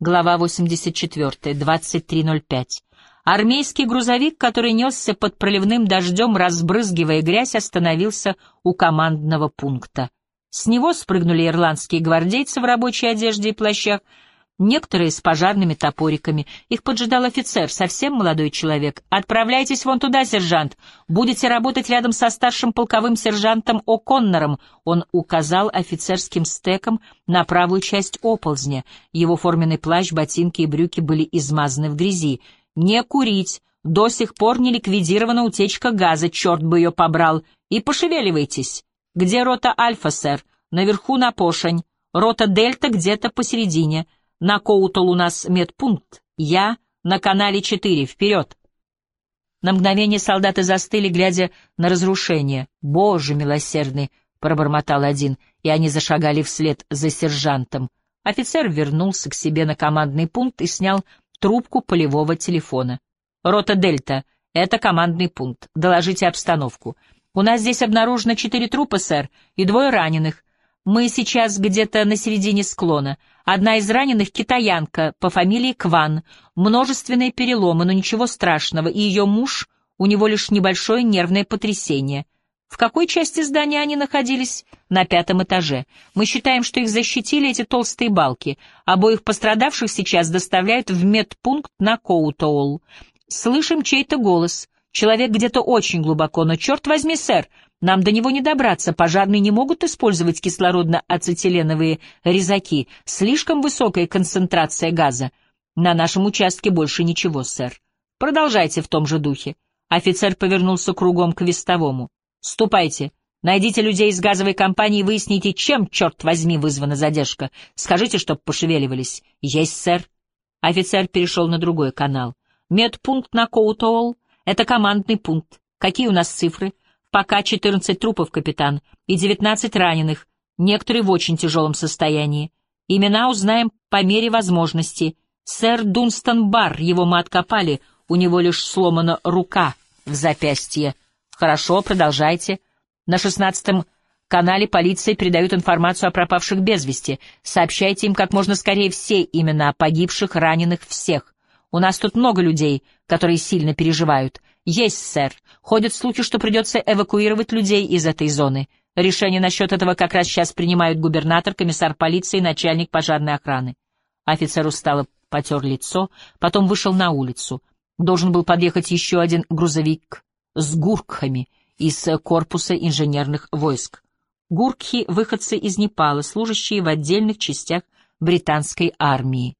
Глава 84, 23.05. Армейский грузовик, который несся под проливным дождем, разбрызгивая грязь, остановился у командного пункта. С него спрыгнули ирландские гвардейцы в рабочей одежде и плащах, некоторые с пожарными топориками. Их поджидал офицер, совсем молодой человек. «Отправляйтесь вон туда, сержант. Будете работать рядом со старшим полковым сержантом О'Коннором». Он указал офицерским стеком на правую часть оползня. Его форменный плащ, ботинки и брюки были измазаны в грязи. «Не курить. До сих пор не ликвидирована утечка газа, черт бы ее побрал. И пошевеливайтесь. Где рота Альфа, сэр? Наверху на Пошень. Рота Дельта где-то посередине». На Коутол у нас медпункт. Я на канале 4. Вперед!» На мгновение солдаты застыли, глядя на разрушение. «Боже милосердный!» — пробормотал один, и они зашагали вслед за сержантом. Офицер вернулся к себе на командный пункт и снял трубку полевого телефона. «Рота Дельта, это командный пункт. Доложите обстановку. У нас здесь обнаружено четыре трупа, сэр, и двое раненых. Мы сейчас где-то на середине склона. Одна из раненых — китаянка по фамилии Кван. Множественные переломы, но ничего страшного, и ее муж, у него лишь небольшое нервное потрясение. В какой части здания они находились? На пятом этаже. Мы считаем, что их защитили эти толстые балки. Обоих пострадавших сейчас доставляют в медпункт на Коутоул. Слышим чей-то голос. Человек где-то очень глубоко, но, черт возьми, сэр, нам до него не добраться, пожарные не могут использовать кислородно-ацетиленовые резаки. Слишком высокая концентрация газа. На нашем участке больше ничего, сэр. Продолжайте в том же духе. Офицер повернулся кругом к вестовому. Ступайте. Найдите людей из газовой компании и выясните, чем, черт возьми, вызвана задержка. Скажите, чтоб пошевеливались. Есть, сэр. Офицер перешел на другой канал. Медпункт на Коутоул — это командный пункт. Какие у нас цифры? Пока 14 трупов, капитан, и 19 раненых, некоторые в очень тяжелом состоянии. Имена узнаем по мере возможности. Сэр Дунстон Бар, его мы откопали, у него лишь сломана рука в запястье. Хорошо, продолжайте. На шестнадцатом канале полиция передает информацию о пропавших без вести. Сообщайте им как можно скорее все имена погибших, раненых, всех. У нас тут много людей, которые сильно переживают. «Есть, сэр. Ходят слухи, что придется эвакуировать людей из этой зоны. Решение насчет этого как раз сейчас принимают губернатор, комиссар полиции и начальник пожарной охраны». Офицер устало потер лицо, потом вышел на улицу. Должен был подъехать еще один грузовик с гуркхами из корпуса инженерных войск. Гуркхи — выходцы из Непала, служащие в отдельных частях британской армии.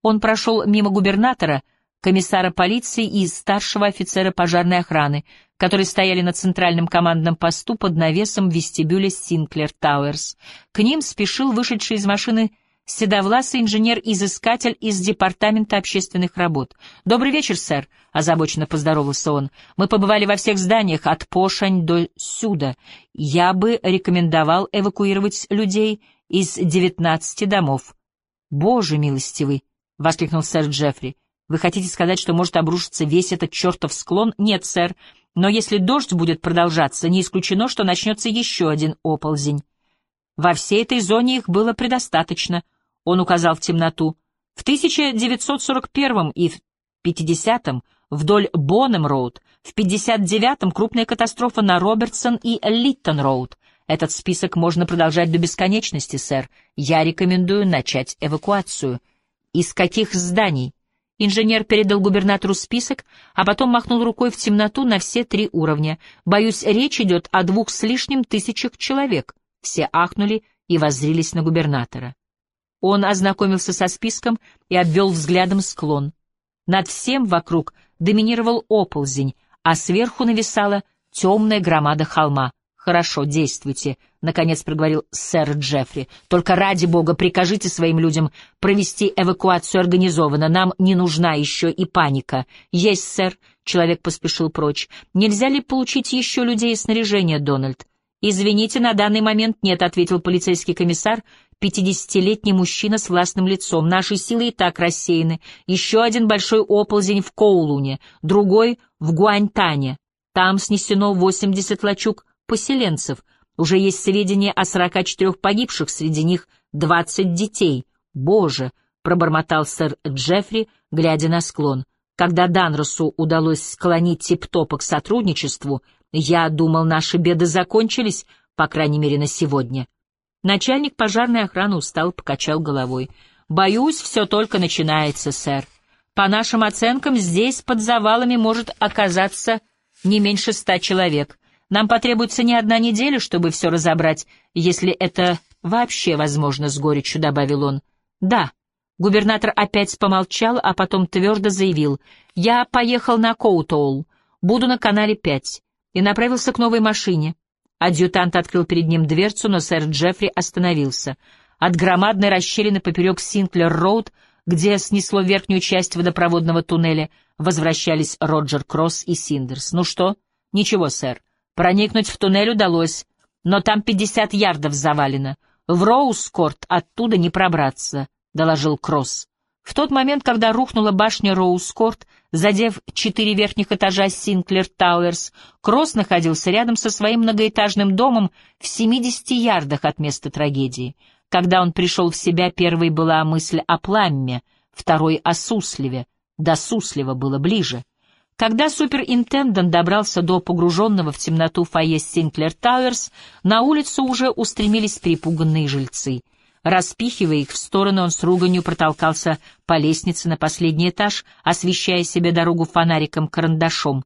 Он прошел мимо губернатора — комиссара полиции и старшего офицера пожарной охраны, которые стояли на центральном командном посту под навесом вестибюля Синклер Тауэрс. К ним спешил вышедший из машины седовласый инженер-изыскатель из Департамента общественных работ. «Добрый вечер, сэр», — озабоченно поздоровался он. «Мы побывали во всех зданиях, от Пошань до Сюда. Я бы рекомендовал эвакуировать людей из девятнадцати домов». «Боже милостивый!» — воскликнул сэр Джеффри. Вы хотите сказать, что может обрушиться весь этот чертов склон? Нет, сэр. Но если дождь будет продолжаться, не исключено, что начнется еще один оползень. Во всей этой зоне их было предостаточно, он указал в темноту. В 1941 и в 50-м вдоль Бонем-Роуд, в 59-м крупная катастрофа на Робертсон и Литтон-Роуд. Этот список можно продолжать до бесконечности, сэр. Я рекомендую начать эвакуацию. Из каких зданий? Инженер передал губернатору список, а потом махнул рукой в темноту на все три уровня. Боюсь, речь идет о двух с лишним тысячах человек. Все ахнули и воззрились на губернатора. Он ознакомился со списком и обвел взглядом склон. Над всем вокруг доминировал оползень, а сверху нависала темная громада холма. «Хорошо, действуйте», — наконец проговорил сэр Джеффри. «Только ради бога прикажите своим людям провести эвакуацию организованно. Нам не нужна еще и паника». «Есть, сэр», — человек поспешил прочь. «Нельзя ли получить еще людей и снаряжение, Дональд?» «Извините, на данный момент нет», — ответил полицейский комиссар, пятидесятилетний мужчина с властным лицом. «Наши силы и так рассеяны. Еще один большой оползень в Коулуне, другой — в Гуаньтане. Там снесено восемьдесят лачуг поселенцев. Уже есть сведения о 44 погибших, среди них 20 детей. Боже, пробормотал сэр Джеффри, глядя на склон. Когда Данросу удалось склонить Тип-Топа к сотрудничеству, я думал, наши беды закончились, по крайней мере, на сегодня. Начальник пожарной охраны устал, покачал головой. «Боюсь, все только начинается, сэр. По нашим оценкам, здесь под завалами может оказаться не меньше ста человек. Нам потребуется не одна неделя, чтобы все разобрать, если это вообще возможно, — с горечью добавил он. Да. Губернатор опять помолчал, а потом твердо заявил. Я поехал на Коутоул, буду на канале пять, и направился к новой машине. Адъютант открыл перед ним дверцу, но сэр Джеффри остановился. От громадной расщелины поперек Синклер-Роуд, где снесло верхнюю часть водопроводного туннеля, возвращались Роджер Кросс и Синдерс. «Ну что?» «Ничего, сэр. Проникнуть в туннель удалось, но там пятьдесят ярдов завалено. В Роуз-Корт оттуда не пробраться», — доложил Кросс. В тот момент, когда рухнула башня Роуз-Корт, задев четыре верхних этажа Синклер Тауэрс, Кросс находился рядом со своим многоэтажным домом в 70 ярдах от места трагедии. Когда он пришел в себя, первой была мысль о Пламме, второй — о Суслеве. До Суслева было ближе. Когда суперинтендант добрался до погруженного в темноту фойе Синклер Тауэрс, на улицу уже устремились перепуганные жильцы — Распихивая их в стороны, он с руганью протолкался по лестнице на последний этаж, освещая себе дорогу фонариком-карандашом.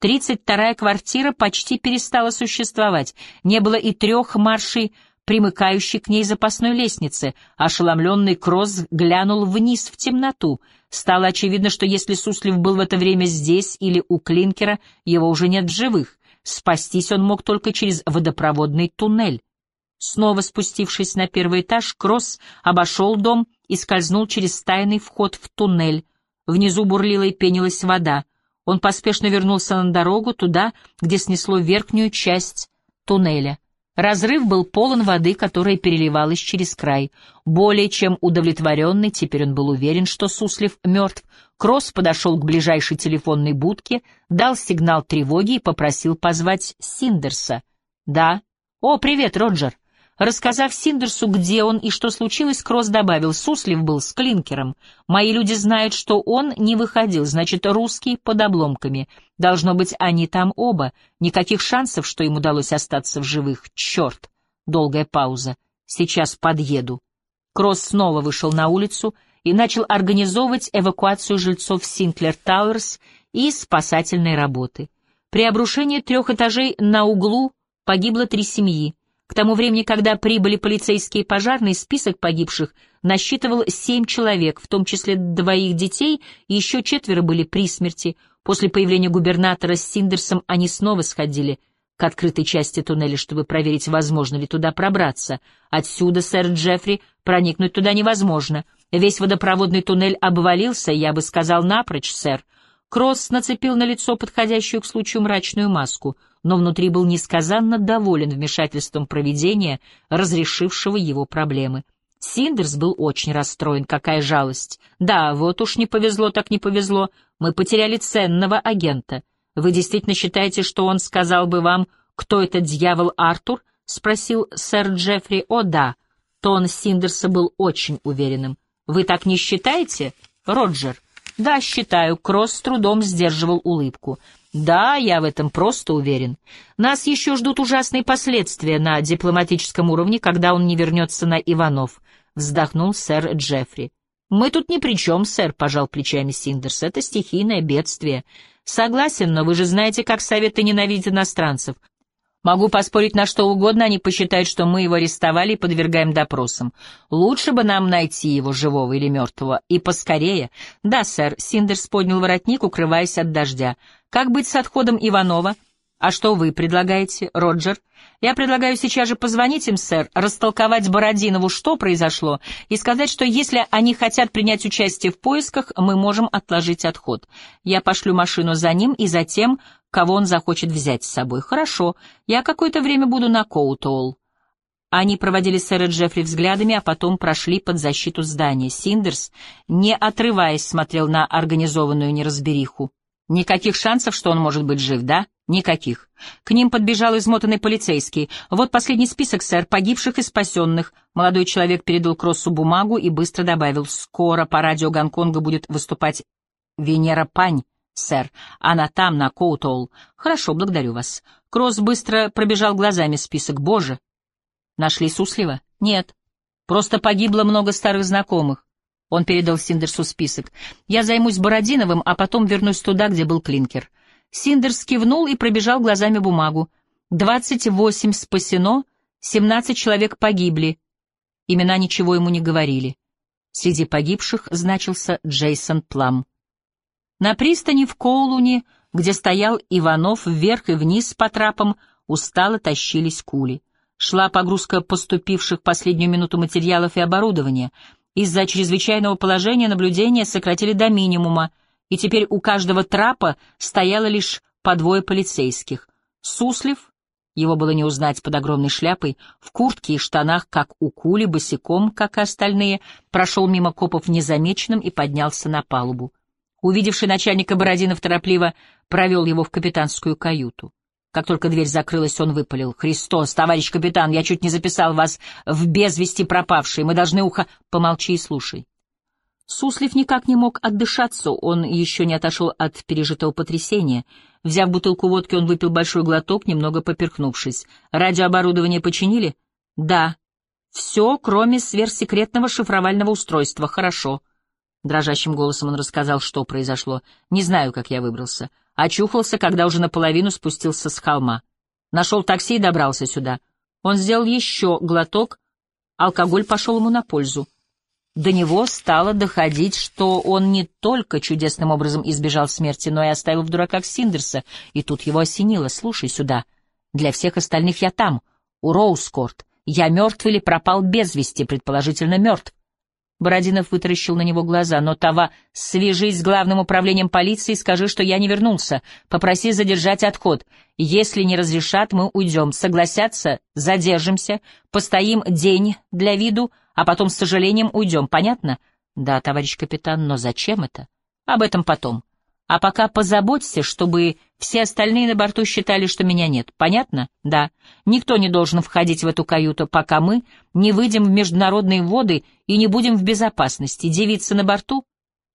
Тридцать вторая квартира почти перестала существовать, не было и трех маршей, примыкающей к ней запасной лестницы. Ошеломленный Кросс глянул вниз в темноту. Стало очевидно, что если Суслив был в это время здесь или у Клинкера, его уже нет в живых. Спастись он мог только через водопроводный туннель. Снова спустившись на первый этаж, Кросс обошел дом и скользнул через тайный вход в туннель. Внизу бурлила и пенилась вода. Он поспешно вернулся на дорогу, туда, где снесло верхнюю часть туннеля. Разрыв был полон воды, которая переливалась через край. Более чем удовлетворенный, теперь он был уверен, что Суслив мертв, Кросс подошел к ближайшей телефонной будке, дал сигнал тревоги и попросил позвать Синдерса. «Да». «О, привет, Роджер. Рассказав Синдерсу, где он и что случилось, Кросс добавил, Суслив был с Клинкером. Мои люди знают, что он не выходил, значит, русский под обломками. Должно быть, они там оба. Никаких шансов, что им удалось остаться в живых. Черт! Долгая пауза. Сейчас подъеду. Кросс снова вышел на улицу и начал организовывать эвакуацию жильцов Синклер Тауэрс и спасательной работы. При обрушении трех этажей на углу погибло три семьи. К тому времени, когда прибыли полицейские и пожарные, список погибших насчитывал семь человек, в том числе двоих детей, и еще четверо были при смерти. После появления губернатора с Синдерсом они снова сходили к открытой части туннеля, чтобы проверить, возможно ли туда пробраться. Отсюда, сэр Джеффри, проникнуть туда невозможно. Весь водопроводный туннель обвалился, я бы сказал, напрочь, сэр. Кросс нацепил на лицо подходящую к случаю мрачную маску — но внутри был несказанно доволен вмешательством провидения, разрешившего его проблемы. Синдерс был очень расстроен, какая жалость. Да, вот уж не повезло, так не повезло, мы потеряли ценного агента. Вы действительно считаете, что он сказал бы вам, кто этот дьявол Артур? — спросил сэр Джеффри. О, да. Тон Синдерса был очень уверенным. Вы так не считаете, Роджер? Да, считаю. Кросс с трудом сдерживал улыбку. Да, я в этом просто уверен. Нас еще ждут ужасные последствия на дипломатическом уровне, когда он не вернется на Иванов, — вздохнул сэр Джеффри. Мы тут ни при чем, сэр, — пожал плечами Синдерс. Это стихийное бедствие. Согласен, но вы же знаете, как Советы ненавидят иностранцев. Могу поспорить на что угодно, они посчитают, что мы его арестовали и подвергаем допросам. Лучше бы нам найти его, живого или мертвого, и поскорее. Да, сэр, Синдерс поднял воротник, укрываясь от дождя. Как быть с отходом Иванова? А что вы предлагаете, Роджер? Я предлагаю сейчас же позвонить им, сэр, растолковать Бородинову, что произошло, и сказать, что если они хотят принять участие в поисках, мы можем отложить отход. Я пошлю машину за ним и за тем, кого он захочет взять с собой. Хорошо, я какое-то время буду на Коутоул. Они проводили сэра Джеффри взглядами, а потом прошли под защиту здания. Синдерс, не отрываясь, смотрел на организованную неразбериху. Никаких шансов, что он может быть жив, да? Никаких. К ним подбежал измотанный полицейский. Вот последний список, сэр, погибших и спасенных. Молодой человек передал Кроссу бумагу и быстро добавил. Скоро по радио Гонконга будет выступать Венера Пань, сэр. Она там, на Коутоул. Хорошо, благодарю вас. Кросс быстро пробежал глазами список. Боже! Нашли Суслива? Нет. Просто погибло много старых знакомых. Он передал Синдерсу список. «Я займусь Бородиновым, а потом вернусь туда, где был Клинкер». Синдерс кивнул и пробежал глазами бумагу. «Двадцать восемь спасено, семнадцать человек погибли». Имена ничего ему не говорили. Среди погибших значился Джейсон Плам. На пристани в Коулуне, где стоял Иванов, вверх и вниз по трапам, устало тащились кули. Шла погрузка поступивших последнюю минуту материалов и оборудования — из-за чрезвычайного положения наблюдения сократили до минимума, и теперь у каждого трапа стояло лишь по двое полицейских. Суслив, его было не узнать под огромной шляпой, в куртке и штанах, как у кули, босиком, как и остальные, прошел мимо копов незамеченным и поднялся на палубу. Увидевший начальника Бородинов торопливо провел его в капитанскую каюту. Как только дверь закрылась, он выпалил. «Христос, товарищ капитан, я чуть не записал вас в безвести пропавшие. Мы должны ухо...» «Помолчи и слушай». Суслив никак не мог отдышаться, он еще не отошел от пережитого потрясения. Взяв бутылку водки, он выпил большой глоток, немного поперхнувшись. «Радиооборудование починили?» «Да. Все, кроме сверхсекретного шифровального устройства. Хорошо». Дрожащим голосом он рассказал, что произошло. «Не знаю, как я выбрался. Очухался, когда уже наполовину спустился с холма. Нашел такси и добрался сюда. Он сделал еще глоток, алкоголь пошел ему на пользу. До него стало доходить, что он не только чудесным образом избежал смерти, но и оставил в дураках Синдерса, и тут его осенило. «Слушай сюда. Для всех остальных я там, у Роускорт. Я мертв или пропал без вести, предположительно мертв. Бородинов вытаращил на него глаза. «Но, Това, свяжись с главным управлением полиции и скажи, что я не вернулся. Попроси задержать отход. Если не разрешат, мы уйдем. Согласятся? Задержимся. Постоим день для виду, а потом с сожалением уйдем. Понятно?» «Да, товарищ капитан, но зачем это?» «Об этом потом. А пока позаботься, чтобы все остальные на борту считали, что меня нет. Понятно? Да. Никто не должен входить в эту каюту, пока мы не выйдем в международные воды и не будем в безопасности. Девица на борту?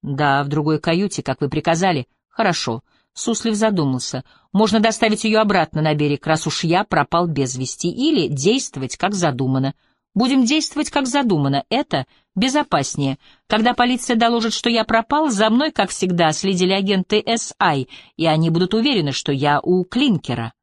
Да, в другой каюте, как вы приказали. Хорошо. Суслив задумался. Можно доставить ее обратно на берег, раз уж я пропал без вести, или действовать, как задумано. Будем действовать, как задумано. Это безопаснее. Когда полиция доложит, что я пропал, за мной, как всегда, следили агенты САИ, и они будут уверены, что я у Клинкера.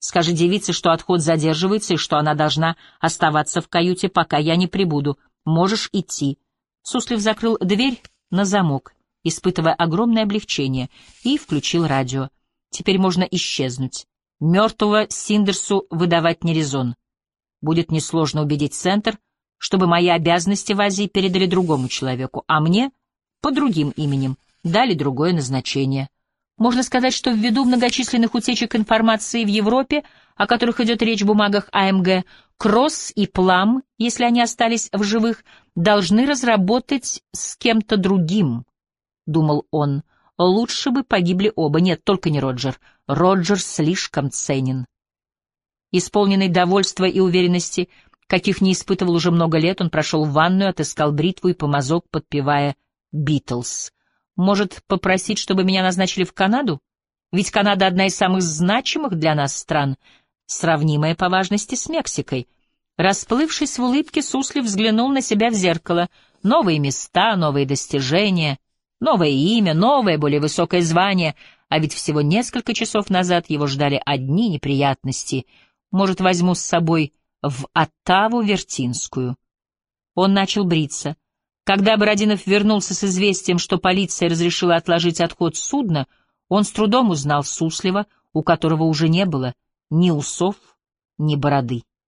Скажи девице, что отход задерживается и что она должна оставаться в каюте, пока я не прибуду. Можешь идти. Суслив закрыл дверь на замок, испытывая огромное облегчение, и включил радио. Теперь можно исчезнуть. Мертвого Синдерсу выдавать не резон. Будет несложно убедить Центр, чтобы мои обязанности в Азии передали другому человеку, а мне, по другим именем, дали другое назначение. Можно сказать, что ввиду многочисленных утечек информации в Европе, о которых идет речь в бумагах АМГ, Кросс и Плам, если они остались в живых, должны разработать с кем-то другим, — думал он. Лучше бы погибли оба. Нет, только не Роджер. Роджер слишком ценен. Исполненный довольства и уверенности, каких не испытывал уже много лет, он прошел в ванную, отыскал бритву и помазок, подпевая «Битлз». Может, попросить, чтобы меня назначили в Канаду? Ведь Канада одна из самых значимых для нас стран, сравнимая по важности с Мексикой. Расплывшись в улыбке, Суслив взглянул на себя в зеркало. Новые места, новые достижения, новое имя, новое, более высокое звание. А ведь всего несколько часов назад его ждали одни неприятности — может, возьму с собой в Оттаву Вертинскую. Он начал бриться. Когда Бородинов вернулся с известием, что полиция разрешила отложить отход судна, он с трудом узнал Суслива, у которого уже не было ни усов, ни бороды.